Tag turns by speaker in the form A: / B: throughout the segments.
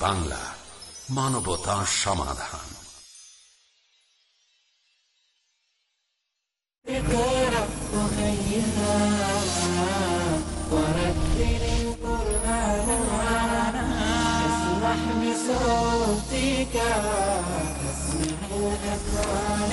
A: Piece TV Bangla মানবতা সমাধান
B: اقرأ وخيرها ورتل القرآن اسمح بصوتك تسمع الأكوان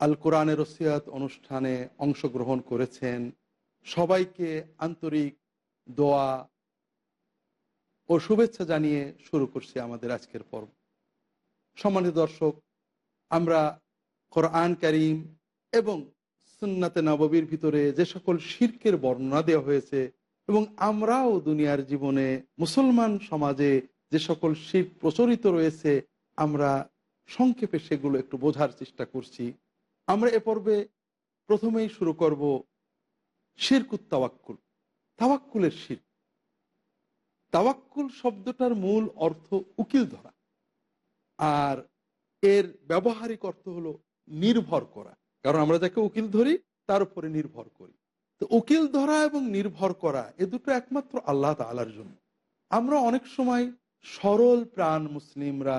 C: আল কোরআনের রসিয়াত অনুষ্ঠানে অংশগ্রহণ করেছেন। সবাইকে আন্তরিক দোয়া ও শুভেচ্ছা জানিয়ে শুরু করছি আমাদের আজকের পর্ব। সম্মানিত দর্শক, আমরা কোরআন করিম এবং সুন্নাতে নববীর ভিতরে যে সকল শির্কের বর্ণনা দেওয়া হয়েছে এবং আমরাও দুনিয়ার জীবনে মুসলমান সমাজে যে সকল শির্ক প্রচলিত রয়েছে, আমরা সংক্ষেপে সেগুলো একটু বোঝার চেষ্টা করছি। আমরা এ পর্বে প্রথমেই শুরু করব শিরকুত তাওয়াক্কুল, তাওয়াক্কুলের শির। তাওয়াক্কুল শব্দটার মূল অর্থ উকিল ধরা, আর এর ব্যবহারিক অর্থ হলো নির্ভর করা। কারণ আমরা যাকে উকিল ধরি, তার উপরে নির্ভর করি। তো উকিল ধরা এবং নির্ভর করা, এ দুটো একমাত্র আল্লাহ তালার জন্য। আমরা অনেক সময় সরল প্রাণ মুসলিমরা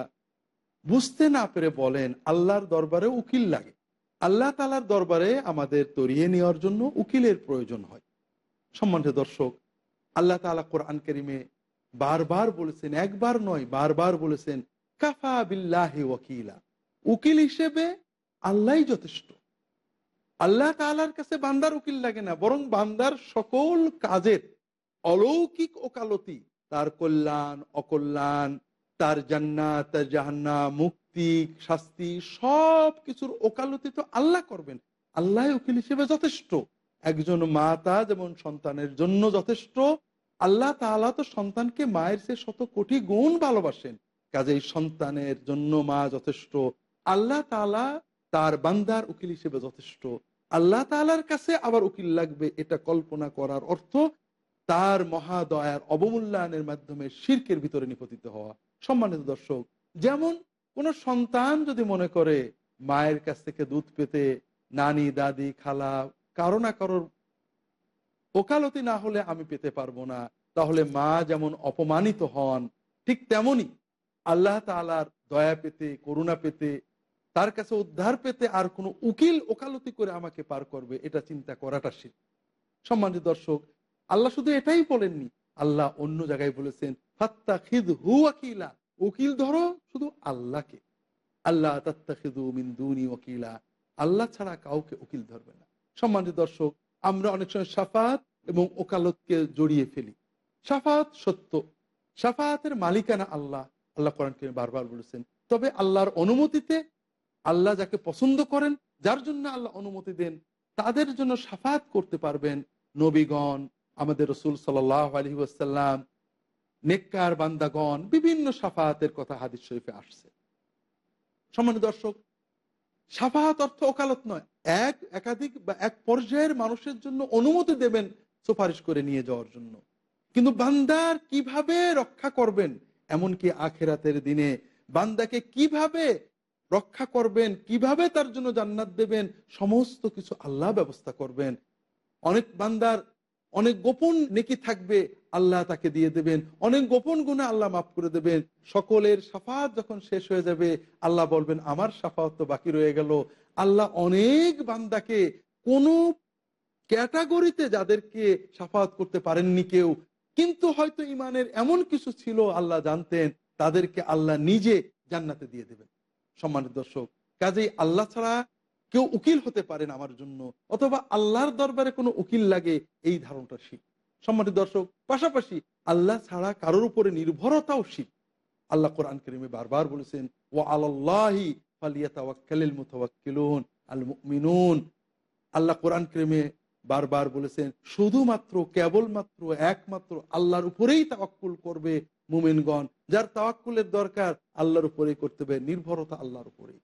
C: বুঝতে না পেরে বলেন, আল্লাহর দরবারে উকিল লাগে। আল্লাহ তালার দরবারে আমাদের তরিয়ে নেওয়ার জন্য উকিলের প্রয়োজন হয়। সম্মানিত দর্শক, আল্লাহ তালা কোরআন করিমে বারবার বলেছেন, একবার নয়, বারবার বলেছেন, কাফা বিল্লাহি ওয়াকিলা। উকিল হিসেবে আল্লাহ যথেষ্ট। আল্লাহ তালার কাছে বান্দার উকিল লাগে না, বরং বান্দার সকল কাজের অলৌকিক ওকালতি, তার কল্যাণ, অকল্যাণ, তার জান্নাত, তার জাহান্না মুক্তি শাস্তি সব কিছুর ওকালতি তো আল্লাহ করবেন। আল্লাহ উকিল হিসেবে যথেষ্ট। একজন মাতা যেমন সন্তানের জন্য যথেষ্ট, আল্লাহ তাআলা তো সন্তানকে মায়ের সে শত কোটি গুণ ভালোবাসেন। কাজেই সন্তানের জন্য মা যথেষ্ট, আল্লাহ তাআলা তার বান্দার উকিল হিসেবে যথেষ্ট। আল্লাহ তাআলার কাছে আবার উকিল লাগবে, এটা কল্পনা করার অর্থ তার মহাদয়ার অবমূল্যায়নের মাধ্যমে শির্কের ভিতরে নিপতিত হওয়া। সম্মানিত দর্শক, যেমন কোন সন্তান যদি মনে করে মায়ের কাছ থেকে দুধ পেতে নানি, দাদি, খালা, কারও না কারোর ওকালতি না হলে আমি পেতে পারব না, তাহলে মা যেমন অপমানিত হন, ঠিক তেমনি আল্লাহ তালার দয়া পেতে, করুণা পেতে, তার কাছে উদ্ধার পেতে আর কোনো উকিল ওকালতি করে আমাকে পার করবে, এটা চিন্তা করাটা শিখ সম্মানিত দর্শক, আল্লাহ শুধু এটাই বলেননি, আল্লাহ অন্য জায়গায় বলেছেন ফাত্তা খিদ হু আকিলা উকিল ধরো শুধু আল্লাহকে। আল্লাহ ওকিলা আল্লাহ ছাড়া কাউকে উকিল ধরবে না। সম্মানিত দর্শক, আমরা অনেক সময় সাফাত এবং ওকালতকে জড়িয়ে ফেলি। সাফাত সত্য। সাফাতের মালিকানা আল্লাহ। আল্লাহ কোরআনকে বারবার বলেছেন, তবে আল্লাহর অনুমতিতে আল্লাহ যাকে পছন্দ করেন, যার জন্য আল্লাহ অনুমতি দেন, তাদের জন্য সাফাত করতে পারবেন নবীগণ, আমাদের রসুল সাল আলী ওয়াসাল্লাম। নেককার বান্দাগণ বিভিন্ন সাফাতের কথা হাদিস শরীফে আসছে। সম্মানিত দর্শক সাফাহাত অর্থ ওকালত নয়। এক একাধিক বা এক পর্যায়ের মানুষের জন্য অনুমতি দেবেন সুপারিশ করে নিয়ে যাওয়ার জন্য। কিন্তু বান্দার কীভাবে রক্ষা করবেন? এমনকি আখেরাতের দিনে বান্দাকে কীভাবে রক্ষা করবেন, কীভাবে তার জন্য জান্নাত দেবেন, সমস্ত কিছু আল্লাহ ব্যবস্থা করবেন। অনেক বান্দার অনেক গোপন নেকি থাকবে আল্লাহ তাকে দিয়ে দেবেন। অনেক গোপন গুণে আল্লাহ মাফ করে দেবেন। সকলের সাফাত যখন শেষ হয়ে যাবে, আল্লাহ বলবেন, আমার সাফাত তো বাকি রয়ে গেল। আল্লাহ অনেক বান্দাকে কোন ক্যাটাগরিতে যাদেরকে সাফাত করতে পারেননি কেউ, কিন্তু হয়তো ইমানের এমন কিছু ছিল আল্লাহ জানতেন, তাদেরকে আল্লাহ নিজে জান্নাতে দিয়ে দেবেন। সম্মানিত দর্শক, কাজেই আল্লাহ ছাড়া কেউ উকিল হতে পারেন আমার জন্য, অথবা আল্লাহর দরবারে কোনো উকিল লাগে, এই ধারণটা শিখ। সম্মানিত দর্শক, পাশাপাশি আল্লাহ ছাড়া কারোর উপরে নির্ভরতাও শিখ। আল্লাহ কোরআন করিমে বারবার বলেছেন ও আল্লাহি আল্লাহ কোরআন প্রেমে বারবার বলেছেন, শুধুমাত্র, কেবলমাত্র, একমাত্র আল্লাহর উপরেই তাওয়াক্কুল করবে মুমিনগণ। যার তাওয়াক্কুলের দরকার আল্লাহর উপরেই করতে হবে, নির্ভরতা আল্লাহর উপরেই।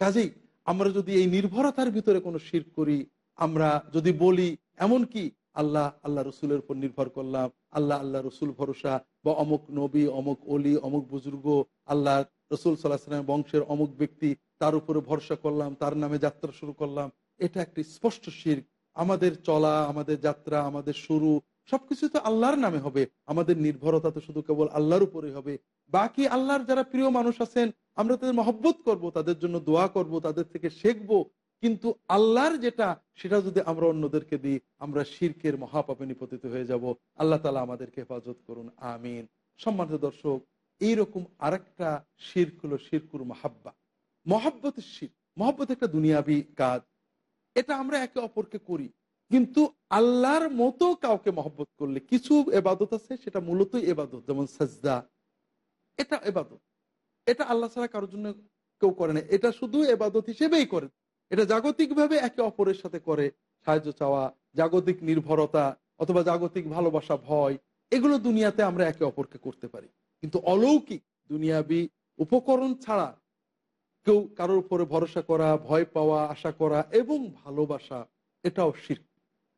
C: কাজেই আমরা যদি এই নির্ভরতার ভিতরে কোনো শির করি, আমরা যদি বলি এমন কি আল্লাহ আল্লাহ রসুলের উপর নির্ভর করলাম। আল্লাহ আল্লাহ রসুল ভরসা। বা অমুক নবী, অমুক অলি, অমুক বুজুর্গ, আল্লাহ রসুল সাল্লাহ সাল্লাম বংশের অমুক ব্যক্তি, তার উপরে ভরসা করলাম, তার নামে যাত্রা শুরু করলাম। এটা একটি স্পষ্ট শির। আমাদের চলা, আমাদের যাত্রা, আমাদের শুরু, সবকিছু তো আল্লাহর নামে হবে। আমাদের নির্ভরতা তো শুধু কেবল আল্লাহর উপরে হবে। বাকি আল্লাহর যারা প্রিয় মানুষ আছেন, আমরা তাদের মহব্বত করব, তাদের জন্য দোয়া করব, তাদের থেকে শিখব কিন্তু আল্লাহর যেটা সেটা যদি আমরা অন্যদেরকে দিই, আমরা শিরকের মহাপাপে নিপতিত হয়ে যাব। আল্লাহ তালা আমাদেরকে হেফাজত করুন, আমিন। সম্মানিত দর্শক, এইরকম আরেকটা শির্ক হলো শিরকুর মাহাব্বা। মহাব্বতের শির মহব্বত একটা দুনিয়াবি কাজ। এটা আমরা একে অপরকে করি। কিন্তু আল্লাহর মতো কাউকে মহব্বত করলে কিছু এবাদত আছে, সেটা মূলত এবাদত, যেমন সাজদা। এটা এবাদত। এটা আল্লাহ ছাড়া কারোর জন্য কেউ করে না। এটা শুধু এবাদত হিসেবেই করে। এটা জাগতিকভাবে একে অপরের সাথে করে সাহায্য চাওয়া, জাগতিক নির্ভরতা অথবা জাগতিক ভালোবাসা, ভয়, এগুলো দুনিয়াতে আমরা একে অপরকে করতে পারি। কিন্তু অলৌকিক দুনিয়াবি উপকরণ ছাড়া কেউ কারোর উপরে ভরসা করা, ভয় পাওয়া, আশা করা এবং ভালোবাসা, এটাও শির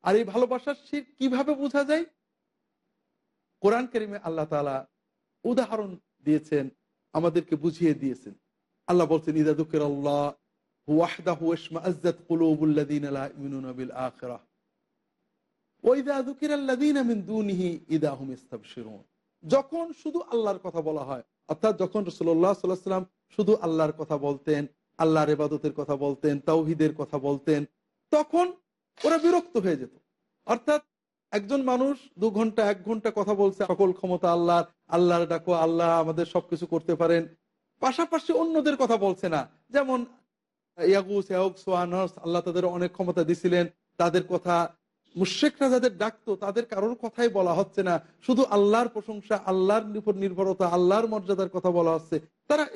C: আর এই ভালোবাসার শির কীভাবে বোঝা যায়? কোরআন করিমে আল্লাহ তালা উদাহরণ দিয়েছেন, আমাদেরকে বুঝিয়ে দিয়েছেন। আল্লাহ বলছেন, ইদা দুঃখের আল্লাহ ইসমাআজ্জাত কুলুবুল্লাযীনা লা ইউমিনুনা বিল আখিরাহ ওয়া ইযা যুকিরাল্লাযীনা মিন দুনিহি ইযা হুম ইস্তাবশিরুন যখন শুধু আল্লাহর কথা বলা হয়, অর্থাৎ যখন সাল্লাম শুধু আল্লাহর কথা বলতেন, আল্লাহর কথা বলতেন, তাওহীদের কথা বলতেন, তখন ওরা বিরক্ত হয়ে যেত। অর্থাৎ একজন মানুষ দু ঘণ্টা, এক ঘণ্টা কথা বলছে, সকল ক্ষমতা আল্লাহর আল্লাহর ডাকো, আল্লাহ আমাদের সবকিছু করতে পারেন। পাশাপাশি অন্যদের কথা বলছে না। যেমন আল্লাহ তাদের অনেক ক্ষমতা দিছিলেন। তাদের কথা মুশেকরা যাদের ডাকতো, তাদের কারোর কথাই বলা হচ্ছে না। শুধু আল্লাহর প্রশংসা, আল্লাহর উপর নির্ভরতা, আল্লাহর মর্যাদার কথা বলা হচ্ছে। তারা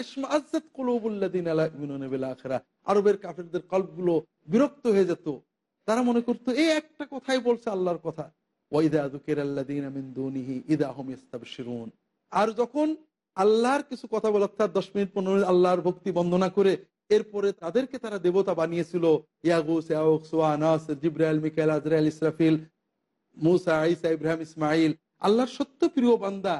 C: আলা আরবের কাফেরদের কল্পগুলো বিরক্ত হয়ে যেত। তারা মনে করতো, এই একটা কথাই বলছে আল্লাহর কথা। আর যখন আল্লাহর কিছু কথা বলে, অর্থাৎ দশ মিনিট, পনেরো মিনিট আল্লাহর ভক্তি বন্দনা করে এরপরে তাদেরকে তারা দেবতা বানিয়েছিল ইয়াগুস সোয়ানাস জিব্রাইল, মিকাইল, আজরাইল, ইসরাফিল, মুসা ইসা ইব্রাহিম ইসমাইল আল্লাহর সত্য প্রিয় বান্দা।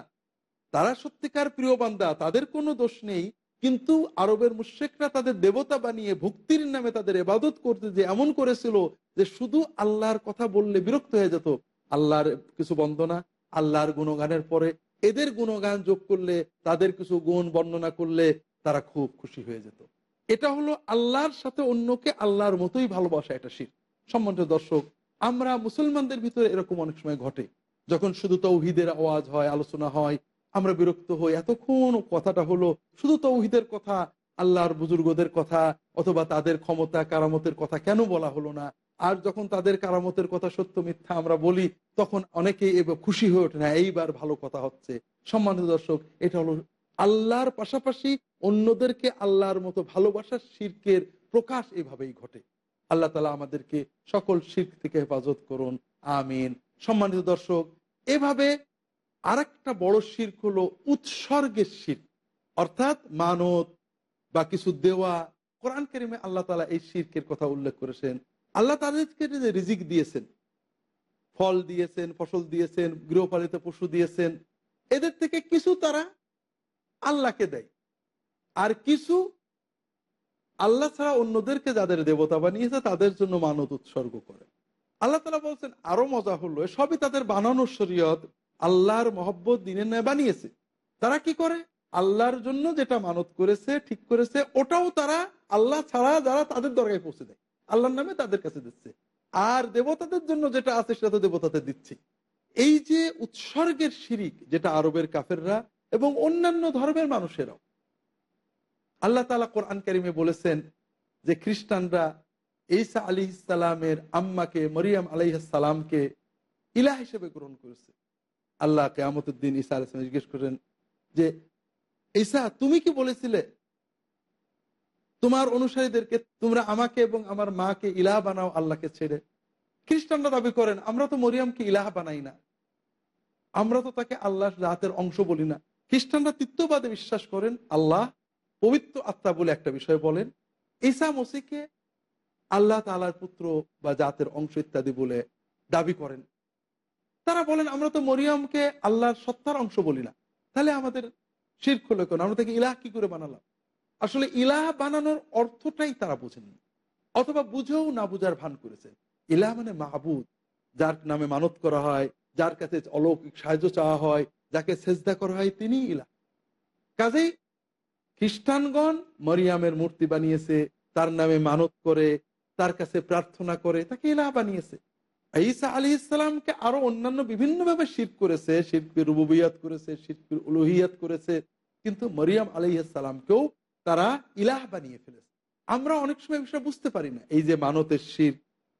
C: তারা সত্যিকার প্রিয় বান্দা, তাদের কোনো দোষ নেই। কিন্তু আরবের মুশেকরা তাদের দেবতা বানিয়ে ভক্তির নামে তাদের এবাদত করতে যে এমন করেছিল যে শুধু আল্লাহর কথা বললে বিরক্ত হয়ে যেত। আল্লাহর কিছু বন্দনা, আল্লাহর গুণগানের পরে এদের গুণগান যোগ করলে, তাদের কিছু গুণ বর্ণনা করলে তারা খুব খুশি হয়ে যেত। এটা হলো আল্লাহর সাথে অন্যকে আল্লাহর মতোই ভালোবাসা, এটা শির। সম্মানিত দর্শক, আমরা মুসলমানদের ভিতরে এরকম অনেক সময় ঘটে। যখন শুধু তৌহিদের আওয়াজ হয়, আলোচনা হয়, আমরা বিরক্ত হই, এতক্ষণ কথাটা হলো শুধু তৌহিদের কথা, আল্লাহর বুজুর্গদের কথা, অথবা তাদের ক্ষমতা, কারামতের কথা কেন বলা হলো না? আর যখন তাদের কারামতের কথা সত্য মিথ্যা আমরা বলি, তখন অনেকেই খুশি হয়ে ওঠে না, এইবার ভালো কথা হচ্ছে। সম্মানিত দর্শক, এটা হলো আল্লাহর পাশাপাশি অন্যদেরকে আল্লাহর মতো ভালোবাসার শির্কের প্রকাশ এভাবেই ঘটে। আল্লাহ তালা আমাদেরকে সকল শির্ক থেকে হেফাজত করুন। আমিন। সম্মানিত দর্শক, এভাবে আরেকটা বড় শির্ক হলো উৎসর্গের শির্ক। অর্থাৎ মানত বা কিছু দেওয়া। কোরআন কেরিমে আল্লাহ তালা এই শির্কের কথা উল্লেখ করেছেন। আল্লাহ তাদেরকে যে রিজিক দিয়েছেন, ফল দিয়েছেন, ফসল দিয়েছেন, গৃহপালিত পশু দিয়েছেন, এদের থেকে কিছু তারা আল্লাহকে দেয়। আর কিছু আল্লাহ ছাড়া অন্যদেরকে যাদের দেবতা বানিয়েছে, তাদের জন্য মানত উৎসর্গ করে। আল্লাহ তালা বলছেন, আরও মজা হলো সবই তাদের বানানোর শরীয়ত, আল্লাহর মহব্বত দিনের ন্যায় বানিয়েছে। তারা কি করে? আল্লাহর জন্য যেটা মানত করেছে, ঠিক করেছে, ওটাও তারা আল্লাহ ছাড়া যারা তাদের দরকায় পৌঁছে দেয়। আল্লাহর নামে তাদের কাছে দিচ্ছে। আর দেবতাদের জন্য যেটা আছে, সেটা তো দেবতাদের দিচ্ছে। এই যে উৎসর্গের শিরিক, যেটা আরবের কাফেররা এবং অন্যান্য ধর্মের মানুষেরাও। আল্লাহ তালা কোরআন কারিমে বলেছেন যে খ্রিস্টানরা ঈসা আলী ইসালামের আম্মাকে, মরিয়াম আলাইসালামকে ইলা হিসেবে গ্রহণ করেছে। আল্লাহ কেয়ামতুদ্দিন ঈসা আলাইসলাম জিজ্ঞেস করেন যে, ঈসা, তুমি কি বলেছিলে? তোমার অনুসারীদেরকে তোমরা আমাকে এবং আমার মাকে ইলাহ বানাও, আল্লাহকে ছেড়ে? খ্রিস্টানরা দাবি করেন, আমরা তো মরিয়ামকে ইলাহ বানাই না। আমরা তো তাকে আল্লাহ রাতের অংশ বলি না। খ্রিস্টানরা তৃতীয়বাদে বিশ্বাস করেন, আল্লাহ পবিত্র আত্মা বলে একটা বিষয় বলেন, ঈসা মসিকে আল্লাহ তালার পুত্র বা জাতের অংশ ইত্যাদি বলে দাবি করেন। তারা বলেন, আমরা তো মরিয়মকে আল্লাহর সত্তার অংশ বলি না। তাহলে আমাদের শির হলো কেন? আমরা তাকে ইলাহ কি করে বানালাম? আসলে ইলাহ বানানোর অর্থটাই তারা বোঝেননি অথবা বুঝেও না বুঝার ভান করেছে। ইলাহ মানে মাহবুদ যার নামে মানত করা হয়, যার কাছে অলৌকিক সাহায্য চাওয়া হয় যাকে সেজদা করা হয় তিনি ইলাহ। কাজেই খ্রিস্টানগণ মরিয়ামের মূর্তি বানিয়েছে, তার নামে মানত করে, তার কাছে প্রার্থনা করে, তাকে ইলাহ বানিয়েছে। ঈসা আলী ইসলামকে আরও অন্যান্য বিভিন্ন ভাবে শির করেছে শিল্পের রুবুবিয়াত করেছে শিল্পের উলুহিয়াত করেছে, কিন্তু মরিয়াম আলী ইসলামকেও তারা ইলাহ বানিয়ে ফেলেছে। আমরা অনেক সময় বিষয় বুঝতে পারি না, এই যে মানতের শির।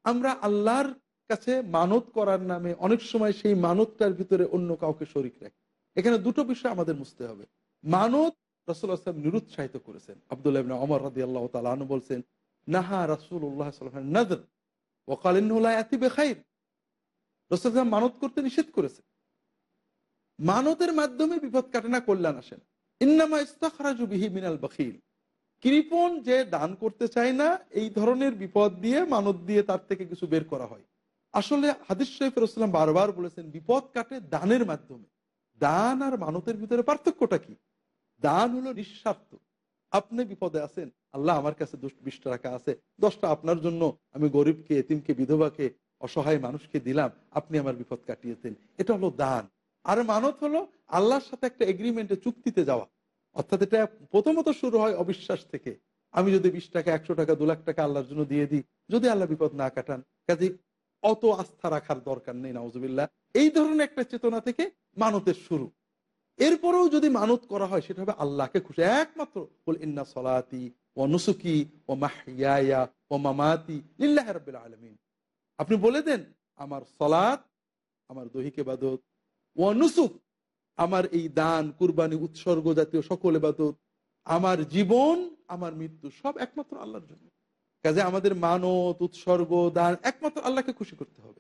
C: আমরা আল্লাহর কাছে মানত করার নামে অনেক সময় সেই মানতটার ভিতরে অন্য কাউকে শরিক রাখি। এখানে দুটো বিষয় আমাদের বুঝতে হবে। মানত রসুল আসলাম নিরুৎসাহিত করেছেন। আবদুল্লাহ অমর রাদি আল্লাহ তালু বলছেন, নাহা রাসুল্লাহ নজর। রসুল মানত করতে নিষেধ করেছে মানতের মাধ্যমে বিপদ কাটে না কল্যাণ আসেন ইন্নামা ইস্তাখরাজু বিহি মিনাল বখিল। কৃপন যে দান করতে চায় না, এই ধরনের বিপদ দিয়ে, মানত দিয়ে তার থেকে কিছু বের করা হয়। আসলে হাদিস শরীফ রসুলাম বারবার বলেছেন, বিপদ কাটে দানের মাধ্যমে। দান আর মানতের ভিতরে পার্থক্যটা কি? দান হলো নিঃস্বার্থ। আপনি বিপদে আছেন, আল্লাহ আমার কাছে বিশ টাকা আছে, দশটা আপনার জন্য আমি গরিবকে, এতিমকে, বিধবাকে, অসহায় মানুষকে দিলাম, আপনি আমার বিপদ কাটিয়েছেন। এটা হলো দান। আর মানত হলো আল্লাহর সাথে একটা এগ্রিমেন্টে চুক্তিতে যাওয়া। অর্থাৎ এটা প্রথমত শুরু হয় অবিশ্বাস থেকে। আমি যদি বিশ টাকা, একশো টাকা, দু লাখ টাকা আল্লাহর জন্য দিয়ে দিই, যদি আল্লাহ বিপদ না কাটান কাজে অত আস্থা রাখার দরকার নেই নওয়াজবিল্লা এই ধরনের একটা চেতনা থেকে মানতের শুরু। এরপরেও যদি মানত করা হয়, সেটা হবে আল্লাহকে খুশি। একমাত্র বল ইন্না সলাতি ও নুসুকি ও মাহিয়া ও মামাতি লিল্লাহ রবিল আলমিন। আপনি বলে দেন, আমার সলাদ আমার দহিক এবাদত ও নুসুক, আমার এই দান, কুরবানি, উৎসর্গ জাতীয় সকল এবাদত আমার জীবন, আমার মৃত্যু, সব একমাত্র আল্লাহর জন্য। কাজে আমাদের মানত, উৎসর্গ, দান একমাত্র আল্লাহকে খুশি করতে হবে।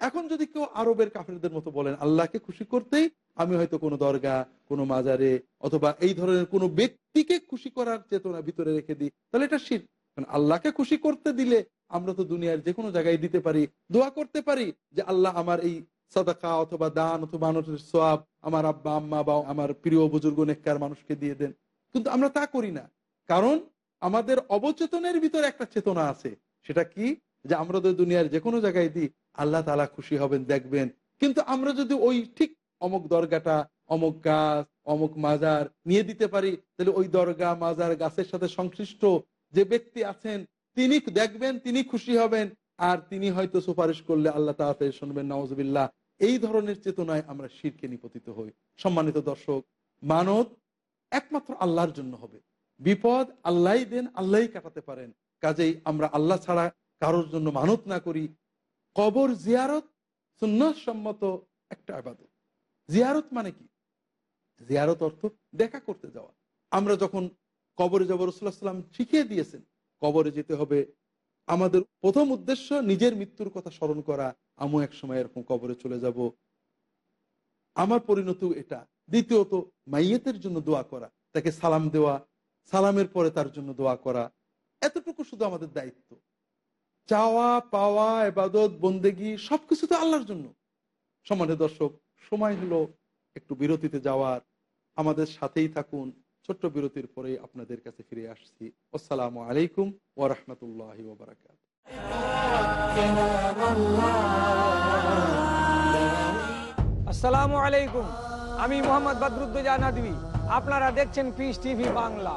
C: এখন যদি কেউ আরবের কাফেরদের মতো বলেন, আল্লাহকে খুশি করতেই আমি হয়তো কোনো দরগা কোনো মাজারে অথবা এই ধরনের কোনো ব্যক্তিকে খুশি করার চেতনা ভিতরে রেখে দিই, তাহলে এটা শীত আল্লাহকে খুশি করতে দিলে আমরা তো দুনিয়ার যে কোনো জায়গায় দিতে পারি, দোয়া করতে পারি যে আল্লাহ আমার এই সাদাকা অথবা দান অথবা মানুষের সোয়াব আমার আব্বা, আম্মা বা আমার প্রিয় বুজুর্গ, নেককার মানুষকে দিয়ে দেন। কিন্তু আমরা তা করি না। কারণ আমাদের অবচেতনের ভিতরে একটা চেতনা আছে। সেটা কি? যে আমরা তো দুনিয়ার যে কোনো জায়গায় দিই, আল্লাহ তালা খুশি হবেন, দেখবেন। কিন্তু আমরা যদি ওই ঠিক অমুক দরগাটা, অমুক গাছ, অমুক মাজার নিয়ে দিতে পারি, তাহলে ওই দরগা, মাজার, গাছের সাথে সংশ্লিষ্ট যে ব্যক্তি আছেন, তিনি দেখবেন, তিনি খুশি হবেন, আর তিনি হয়তো সুপারিশ করলে আল্লাহ তাড়াতাড়ি শুনবেন নওয়াজবিল্লাহ এই ধরনের চেতনায় আমরা শিরকে নিপতিত হই। সম্মানিত দর্শক মানত একমাত্র আল্লাহর জন্য হবে। বিপদ আল্লাহ দেন আল্লাহ কাটাতে পারেন। কাজেই আমরা আল্লাহ ছাড়া কারোর জন্য মানত না করি, কবর জিয়ারত সুন্নসম্মত একটা আবাদত। জিয়ারত মানে কি? জিয়ারত অর্থ দেখা করতে যাওয়া। আমরা যখন কবরে যাব রসুল্লাহ সাল্লাম শিখিয়ে দিয়েছেন, কবরে যেতে হবে। আমাদের প্রথম উদ্দেশ্য নিজের মৃত্যুর কথা স্মরণ করা, আমু এক সময় এরকম কবরে চলে যাব। আমার পরিণতিও এটা। দ্বিতীয়ত, মাইয়েতের জন্য দোয়া করা, তাকে সালাম দেওয়া, সালামের পরে তার জন্য দোয়া করা। এতটুকু শুধু আমাদের দায়িত্ব। চাওয়া, পাওয়া, এবাদত, বন্দেগি সবকিছু তো আল্লাহর জন্য। সমানের দর্শক, সময় হলো একটু বিরতিতে যাওয়ার। আমাদের সাথেই থাকুন। ছোট্ট বিরতির পরে আপনাদের কাছে ফিরে আসছি। আসসালামু আলাইকুম ওরহমতুল্লাহ ওবরাকাত
D: আসসালামু আলাইকুম। আমি মোহাম্মদ বদরুদ্দোজা নদী আপনারা দেখছেন peace TV Bangla.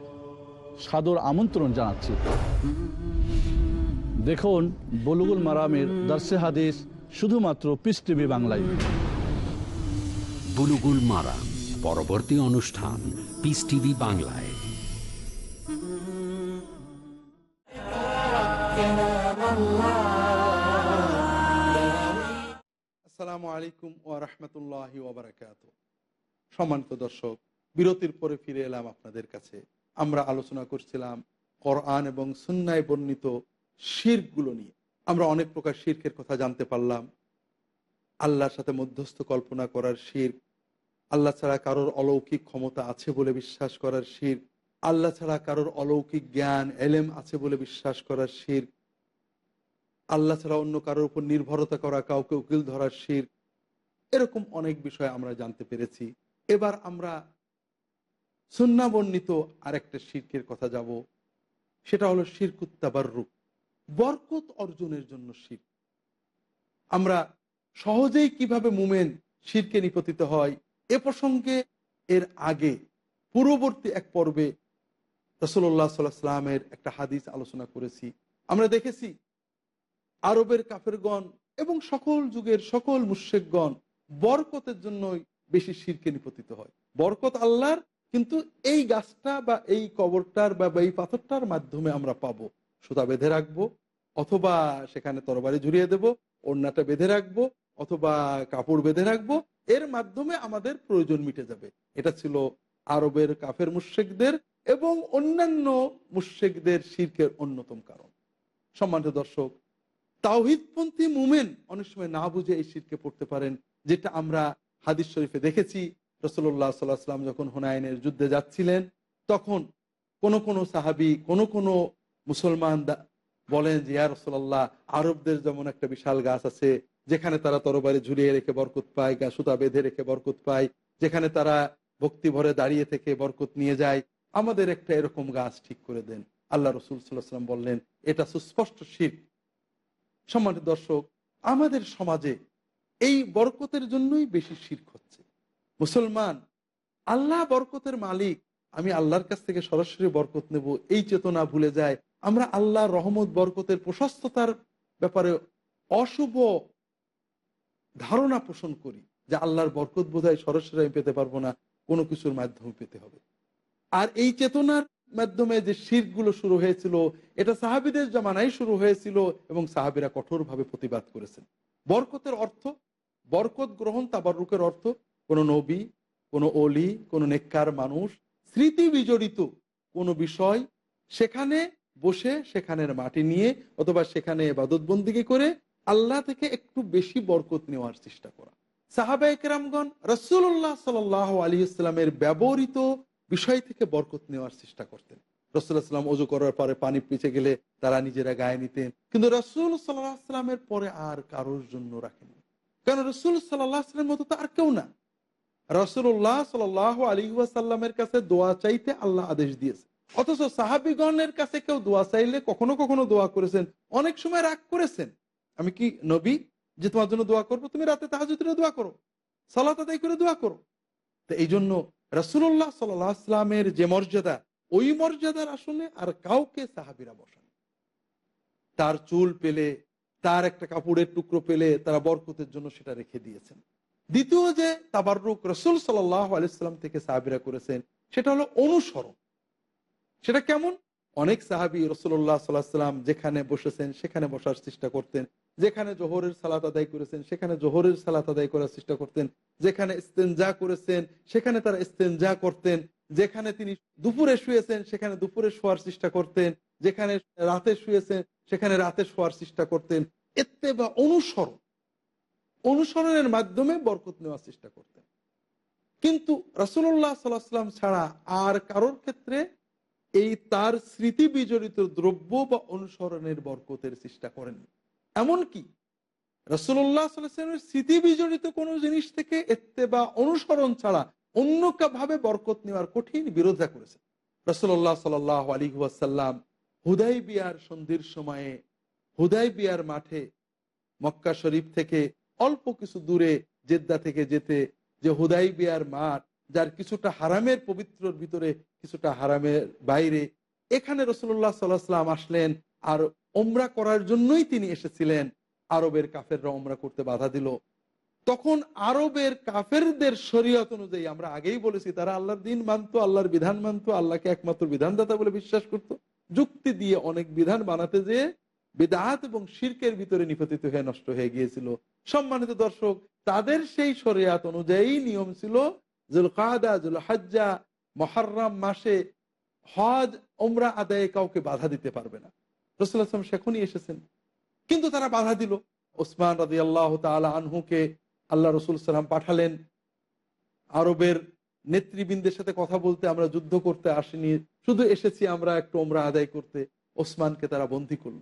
E: সাদর আমন্ত্রণ জানাচ্ছি। দেখুন বলুগুল মারামের দর্শে হাদিস শুধুমাত্র পিস টিভি বাংলায়।
A: বুলুগুল মারা পরবর্তী অনুষ্ঠান পিস টিভি বাংলায়।
C: আসসালামু আলাইকুম ও রহমতুল্লাহ সম্মানিত দর্শক বিরতির পরে ফিরে এলাম আপনাদের কাছে। আমরা আলোচনা করছিলাম কোরআন এবং সুন্নায় বর্ণিত শিরগুলো নিয়ে। আমরা অনেক প্রকার শির্কের কথা জানতে পারলাম। আল্লাহর সাথে মধ্যস্থ কল্পনা করার শির আল্লাহ ছাড়া কারোর অলৌকিক ক্ষমতা আছে বলে বিশ্বাস করার শির আল্লাহ ছাড়া কারোর অলৌকিক জ্ঞান, এলেম আছে বলে বিশ্বাস করার শির আল্লাহ ছাড়া অন্য কারোর উপর নির্ভরতা করা, কাউকে উকিল ধরার শির এরকম অনেক বিষয় আমরা জানতে পেরেছি। এবার আমরা সুন্নাবর্ণিত আরেকটা শির্কের কথা যাব, সেটা হলো শিরকুত্তাবার বরকত অর্জনের জন্য শির। আমরা সহজেই কীভাবে মুমেন শিরকে নিপতিত হয়, এ প্রসঙ্গে এর আগে পূর্ববর্তী এক পর্বে রসল্লাহ সাল্লাহ সাল্লামের একটা হাদিস আলোচনা করেছি। আমরা দেখেছি, আরবের কাফেরগণ এবং সকল যুগের সকল মুশেকগণ বরকতের জন্যই বেশি শিরকে নিপতিত হয়। বরকত আল্লাহর কিন্তু এই গাছটা বা এই কবরটার বা এই পাথরটার মাধ্যমে আমরা পাবো। সুতা বেঁধে রাখব, অথবা সেখানে তরবারি ঝুলিয়ে দেব, ওড়নাটা বেঁধে রাখব, অথবা কাপড় বেঁধে রাখব, এর মাধ্যমে আমাদের প্রয়োজন মিটে যাবে। এটা ছিল আরবের কাফের মুশেকদের এবং অন্যান্য মুশেকদের শির্কের অন্যতম কারণ। সম্মানিত দর্শক, তাওহিদপন্থী মুমেন অনেক সময় না বুঝে এই শিরকে পড়তে পারেন, যেটা আমরা হাদিস শরীফে দেখেছি। রসল্লাহ সাল্লাহ সাল্লাম যখন হুনায়নের যুদ্ধে যাচ্ছিলেন, তখন কোন কোন সাহাবি, কোন কোন মুসলমান বলেন যে, ইয়া রসল্লাহ আরবদের যেমন একটা বিশাল গাছ আছে, যেখানে তারা তরবারি ঝুলিয়ে রেখে বরকত পায়, গা সুতা বেঁধে রেখে বরকত পায়, যেখানে তারা ভক্তি ভরে দাঁড়িয়ে থেকে বরকত নিয়ে যায়, আমাদের একটা এরকম গাছ ঠিক করে দেন। আল্লাহ রসুল সাল্লাহ সাল্লাম বললেন, এটা সুস্পষ্ট শিল্প সম্মানিত দর্শক, আমাদের সমাজে এই বরকতের জন্যই বেশি শির্ক হচ্ছে মুসলমান, আল্লাহ বরকতের মালিক। আমি আল্লাহর কাছ থেকে সরাসরি বরকত নেব, এই চেতনা ভুলে যায়। আমরা আল্লাহ রহমত, বরকতের প্রশস্ততার ব্যাপারে অশুভ ধারণা পোষণ করি যে আল্লাহর বরকত বোধহয় সরাসরি আমি পেতে পারব না, কোনো কিছুর মাধ্যমে পেতে হবে। আর এই চেতনার মাধ্যমে যে শিরগুলো শুরু হয়েছিল, এটা সাহাবিদের জামানাই শুরু হয়েছিল এবং সাহাবিরা কঠোরভাবে প্রতিবাদ করেছেন। বরকতের অর্থ, বরকত গ্রহণ তাবারুকের অর্থ কোনো নবী, কোনো অলি কোনো নেককার মানুষ, স্মৃতি বিজড়িত কোনো বিষয় সেখানে বসে সেখানের মাটি নিয়ে অথবা সেখানে বাদতবন্দিকে করে আল্লাহ থেকে একটু বেশি বরকত নেওয়ার চেষ্টা করা। সাহাবা একরামগণ রসুল্লাহ সাল আলী ইসলামের ব্যবহৃত বিষয় থেকে বরকত নেওয়ার চেষ্টা করতেন। রসুল্লাহাম অজু করার পরে পানি পিছে গেলে তারা নিজেরা গায়ে নিতেন। কিন্তু রসুল সাল্লাহামের পরে আর কারোর জন্য রাখেন কারণ রসুল সাল্লাহামের মতো তো আর কেউ না। রসুল্লাহ সাল আলী ওয়াসাল্লামের কাছে দোয়া চাইতে আল্লাহ আদেশ দিয়েছে। অথচ সাহাবিগণের কাছে কেউ দোয়া চাইলে কখনো কখনো দোয়া করেছেন, অনেক সময় রাগ করেছেন। আমি কি নবী যে তোমার জন্য দোয়া করব? তুমি রাতে তাহাজুদ্দিনে দোয়া করো, সালাত আদায় করে দোয়া করো। তো এই জন্য রসুল্লাহ সাল্লামের যে মর্যাদা, ওই মর্যাদার আসলে আর কাউকে সাহাবিরা বসান তার চুল পেলে, তার একটা কাপড়ের টুকরো পেলে তারা বরকতের জন্য সেটা রেখে দিয়েছেন। দ্বিতীয় যে তাবারুক রসুল সাল্লাহ আলাইসাল্লাম থেকে সাহাবিরা করেছেন, সেটা হলো অনুসরণ। সেটা কেমন? অনেক সাহাবি রসুল্লাহ সাল্লাহ সাল্লাম যেখানে বসেছেন, সেখানে বসার চেষ্টা করতেন। যেখানে জোহরের সালাত আদায় করেছেন, সেখানে জোহরের সালাত আদায় করার চেষ্টা করতেন। যেখানে ইস্তেঞ্জা করেছেন, সেখানে তারা ইস্তেঞ্জা করতেন। যেখানে তিনি দুপুরে শুয়েছেন, সেখানে দুপুরে শোয়ার চেষ্টা করতেন। যেখানে রাতে শুয়েছেন, সেখানে রাতে শোয়ার চেষ্টা করতেন। এতে বা অনুসরণ। অনুসরণের মাধ্যমে বরকত নেওয়ার চেষ্টা করতেন। কিন্তু রসুল্লাহ সাল্লাম ছাড়া আর কারোর ক্ষেত্রে এই তার স্মৃতি বিজড়িত দ্রব্য বা অনুসরণের বরকতের চেষ্টা করেননি। এমনকি রসুল্লাহ সাল্লামের স্মৃতি বিজড়িত কোনো জিনিস থেকে এতে বা অনুসরণ ছাড়া অন্য ভাবে বরকত নেওয়ার কঠিন বিরোধিতা করেছেন। রসুল্লাহ সাল আলী ওয়াসাল্লাম হুদাই বিয়ার সন্ধির সময়ে হুদাই বিয়ার মাঠে মক্কা শরীফ থেকে অল্প কিছু দূরে জেদ্দা থেকে যেতে যে হুদাই বিয়ার মাঠ, যার কিছুটা হারামের পবিত্রর ভিতরে, কিছুটা হারামের বাইরে, এখানে রসুল্লাহ সাল্লাহাম আসলেন আর ওমরা করার জন্যই তিনি এসেছিলেন। আরবের কাফেররা ওমরা করতে বাধা দিল। তখন আরবের কাফেরদের শরীয়ত অনুযায়ী আমরা আগেই বলেছি, তারা আল্লাহর দিন মানতো, আল্লাহর বিধান মানতো, আল্লাহকে একমাত্র বিধানদাতা বলে বিশ্বাস করত। যুক্তি দিয়ে অনেক বিধান বানাতে যেয়ে বেদাহাত এবং শির্কের ভিতরে নিপতিত হয়ে নষ্ট হয়ে গিয়েছিল। সম্মানিত দর্শক, তাদের সেই শরিয়াত অনুযায়ী নিয়ম ছিল জুল কাদা জুল হাজ্জা মহার্রাম মাসে হজ ওমরা আদায়ে কাউকে বাধা দিতে পারবে না। রসুল আসলাম সেখনই এসেছেন। কিন্তু তারা বাধা দিল। ওসমান রাজি আল্লাহ তালা আনহুকে আল্লাহ রসুল সাল্লাম পাঠালেন। আরবের নেতৃবৃন্দের সাথে কথা বলতে আমরা যুদ্ধ করতে আসিনি। শুধু এসেছি আমরা একটু ওমরা আদায় করতে। ওসমানকে তারা বন্দি করল।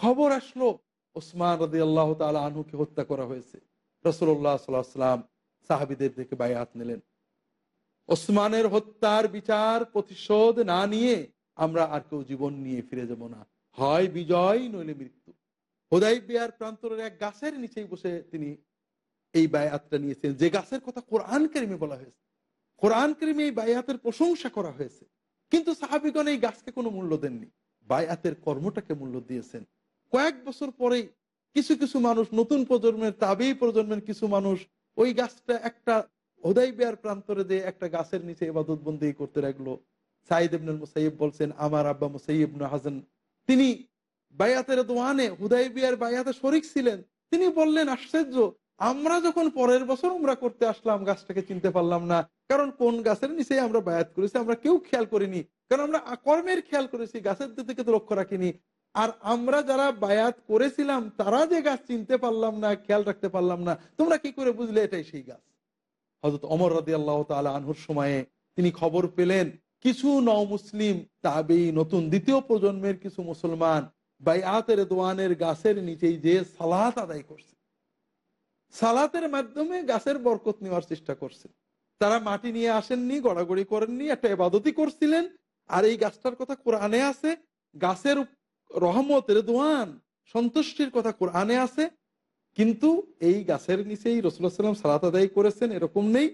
C: খবর আসলো ওসমান রাজি আল্লাহ তালা আনহুকে হত্যা করা হয়েছে। রসুল্লাহ সাল্লাম সাহাবিদের থেকে বায়াত নিলেন। ওসমানের হত্যার বিচার প্রতিশোধ না নিয়ে আমরা আর কেউ জীবন নিয়ে ফিরে যাব না। হয় বিজয়, নইলে মৃত্যু। হোদাই বিয়ার প্রান্তরের এক গাছের নিচেই বসে তিনি এই বায়াতটা নিয়েছেন। যে গাছের কথা কোরআন কেরিমে বলা হয়েছে। কোরআন কেরিমে এই বায়াতের প্রশংসা করা হয়েছে। কিন্তু সাহাবিগণ এই গাছকে কোনো মূল্য দেননি। বায়াতের কর্মটাকে মূল্য দিয়েছেন। কয়েক বছর পরেই কিছু কিছু মানুষ, নতুন প্রজন্মের তাবেই প্রজন্মের কিছু মানুষ ওই গাছটা একটা হোদাই বিয়ার প্রান্তরে যে একটা গাছের নিচে এবাদত বন্দি করতে লাগল। সাইদ ইবনুল মুসাইব বলছেন, আমার আব্বা মুসাইব হাসান তিনি বায়াতের দোয়ানে হুদাই বিয়ার বায়াতে শরিক ছিলেন। তিনি বললেন, আশ্চর্য, আমরা যখন পরের বছর আমরা করতে আসলাম, গাছটাকে চিনতে পারলাম না। কারণ কোন গাছের নিচে আমরা বায়াত করেছি, আমরা কেউ খেয়াল করিনি। কারণ আমরা কর্মের খেয়াল করেছি, গাছের দিকে তো লক্ষ্য রাখিনি। আর আমরা যারা বায়াত করেছিলাম, তারা যে গাছ চিনতে পারলাম না, খেয়াল রাখতে পারলাম না, তোমরা কি করে বুঝলে এটাই সেই গাছ? হজরত অমর রাদি আল্লাহ তালা আনহুর সময়ে তিনি খবর পেলেন, কিছু নও মুসলিম তাবেই নতুন দ্বিতীয় প্রজন্মের কিছু মুসলমান বায়াতের দোয়ানের গাছের নিচেই যে সালাত আদায় করছে। সালাতের মাধ্যমে গাছের বরকত নেওয়ার চেষ্টা করছে। তারা মাটি নিয়ে আসেননি, গড়াগড়ি করেননি, একটা এবাদতি করছিলেন। আর এই গাছটার কথা কোরআনে আছে, গাছের রহমতের দোয়ান সন্তুষ্টির কথা কোরআনে আছে, কিন্তু এই গাছের নিচেই রসুল্লাহ সাল্লাম সালাত আদায় করেছেন, এরকম নেই,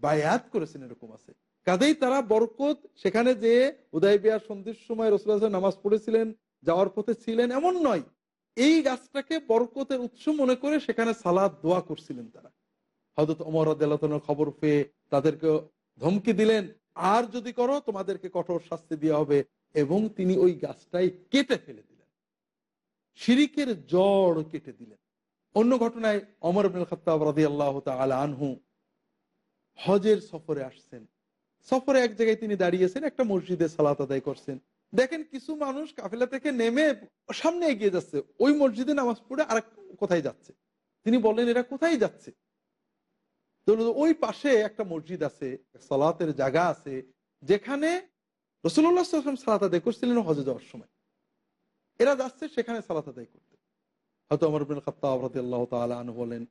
C: বায়াত করেছেন, এরকম আছে। কাজেই তারা বরকত, সেখানে যে উদয় বিয়ার সন্ধির সময় রসুল্লাহ নামাজ পড়েছিলেন, যাওয়ার পথে ছিলেন, এমন নয়। এই গাছটাকে বরকতের উৎস মনে করে সেখানে সালাদ দোয়া করছিলেন তারা। হজরত অমর আদালতনের খবর পেয়ে তাদেরকে ধমকি দিলেন, আর যদি করো, তোমাদেরকে কঠোর শাস্তি দেওয়া হবে। এবং তিনি ওই গাছটাই কেটে ফেলে দিলেন। শিরিকের জড় কেটে দিলেন। অন্য ঘটনায় অমর খতাব রাজি আল্লাহ আনহু হজের সফরে আসছেন। সফরে এক জায়গায় তিনি দাঁড়িয়েছেন, একটা মসজিদে সালাত আদায় করছেন। দেখেন কিছু মানুষ কাফেলা থেকে নেমে সামনে এগিয়ে যাচ্ছে। ওই মসজিদে নামাজ পড়ে আর কোথায় যাচ্ছে? তিনি বললেন, এরা কোথায় যাচ্ছে? ওই পাশে একটা মসজিদ আছে, সালাতের জায়গা আছে, যেখানে রসুল্লাহ সালাত আদায় করছিলেন হজে যাওয়ার সময়। এরা যাচ্ছে সেখানে সালাত আদায় করতে। হয়তো আমার আল্লাহ তালু বলেন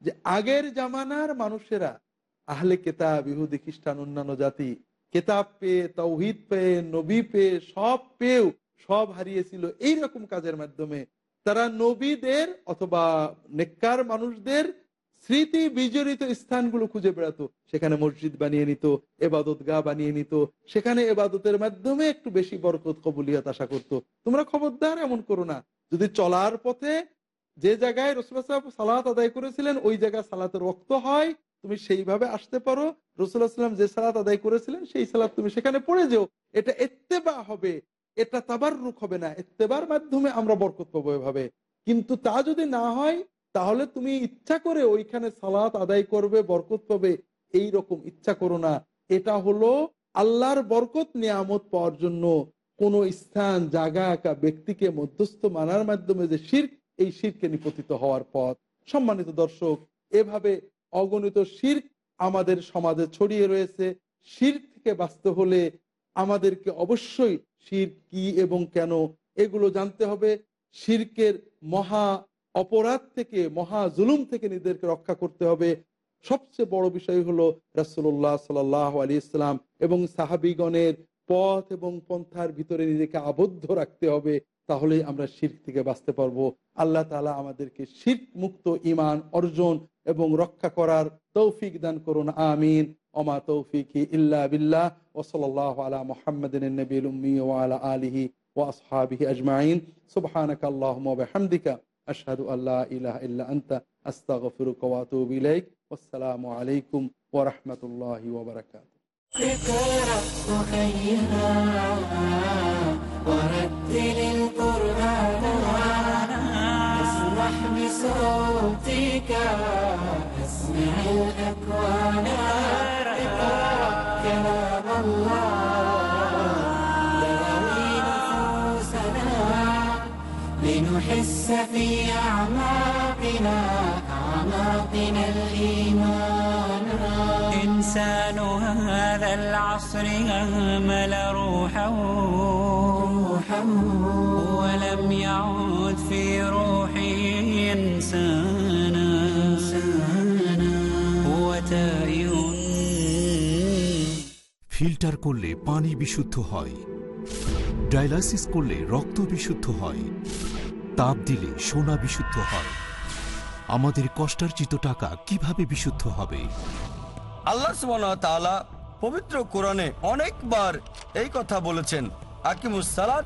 C: যে, আগের জামানার মানুষেরা আহলে কেতাব, ইহুদি, খ্রিস্টান, অন্যান্য জাতি, কেতাব পেয়ে, তৌহিদ পেয়ে, নবী পেয়ে, সব পেয়েও সব হারিয়েছিল এই রকম কাজের মাধ্যমে। তারা নবীদের অথবা নেককার মানুষদের স্মৃতি বিজড়িত স্থানগুলো খুঁজে বেড়াতো। সেখানে মসজিদ বানিয়ে নিত, এবাদত গা বানিয়ে নিত। সেখানে এবাদতের মাধ্যমে একটু বেশি বরকত, কবুলিয়াত আশা করত। তোমরা খবরদার এমন করো না। যদি চলার পথে যে জায়গায় রসুল্লাহ সাহেব সালাত আদায় করেছিলেন, ওই জায়গায় সালাতের রক্ত হয়, তুমি সেইভাবে আসতে পারো। রসুল্লাহাম যে সালাত আদায় করেছিলেন, সেই সালাত তুমি সেখানে পড়ে যেও। এটা এত্তেবা হবে, এটা তাবার রুখ হবে না। এত্তেবার মাধ্যমে আমরা বরকত পাবো এভাবে। কিন্তু তা যদি না হয় তাহলে তুমি ইচ্ছা করে ওইখানে সালাত আদায় করবে, বরকত পাবে। এই রকম ইচ্ছা করো না। এটা হলো আল্লাহর বরকত, নিয়ামত পাওয়ার জন্য কোনো স্থান, জায়গা একা ব্যক্তিকে মধ্যস্থ মানার মাধ্যমে যে শির্ক, এই শিরকে নিপতিত হওয়ার পথ। সম্মানিত দর্শক, এভাবে অগণিত শির্ক আমাদের সমাজে ছড়িয়ে রয়েছে। শির থেকে বাঁচতে হলে আমাদেরকে অবশ্যই শির কি এবং কেন, এগুলো জানতে হবে। শিরকের মহা অপরাধ থেকে, মহা জুলুম থেকে নিজেদেরকে রক্ষা করতে হবে। সবচেয়ে বড় বিষয় হলো রাসুল্লাহ সাল আলী ইসলাম এবং সাহাবিগণের পথ এবং পন্থার ভিতরে নিজেকে আবদ্ধ রাখতে হবে, তাহলেই আমরা শির্ক থেকে বাঁচতে পারব। আল্লাহ তালা আমাদেরকে শির্ক মুক্ত ইমান অর্জন এবং রক্ষা করার তৌফিক দান করুন, আমিন। ওমা তৌফিক ইল্লা বিল্লাহ ওসলাল্লাহ আলা মোহাম্মদিন উম্মি ওয়ালা আলিহি ওয়াসহাবিহি আজমাইন। বিহামদিকা। আশহাদু আল্লা ইলাহা ইল্লা আনতা আস্তাগফিরুকা ওয়া আতুবু ইলাইক ওয়াসসালামু আলাইকুম ওয়া রাহমাতুল্লাহি ওয়া বারাকাতুহু
B: اقرأ وخيها ورتل القرآن اسمح بصوتك اسمع الأكوان اقرأ كلام الله لنحس في أعماقنا أعماقنا الإيمان إنسان هذا العصر أهمل روحه ولم يعد في روحه إنسانا هو تائه
F: ফিল্টার করলে পানি বিশুদ্ধ হয় ডায়ালাইসিস করলে রক্ত বিশুদ্ধ হয় তাপ দিলে সোনা বিশুদ্ধ হয়। আমাদের কষ্টার্জিত টাকা কীভাবে বিশুদ্ধ হবে?
G: আল্লাহ তাআলা পবিত্র কোরআনে অনেকবার এই কথা বলেছেন আকিমুস সালাত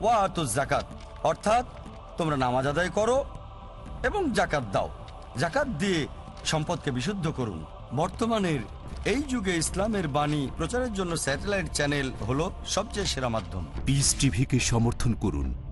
G: ওয়া আতুজ জাকাত অর্থাৎ তোমরা নামাজ আদায় করো এবং জাকাত দাও। জাকাত দিয়ে সম্পদকে বিশুদ্ধ করুন। বর্তমানের এই যুগে ইসলামের বাণী প্রচারের জন্য স্যাটেলাইট চ্যানেল হলো সবচেয়ে সেরা মাধ্যম।
F: পিস টিভিকে সমর্থন করুন।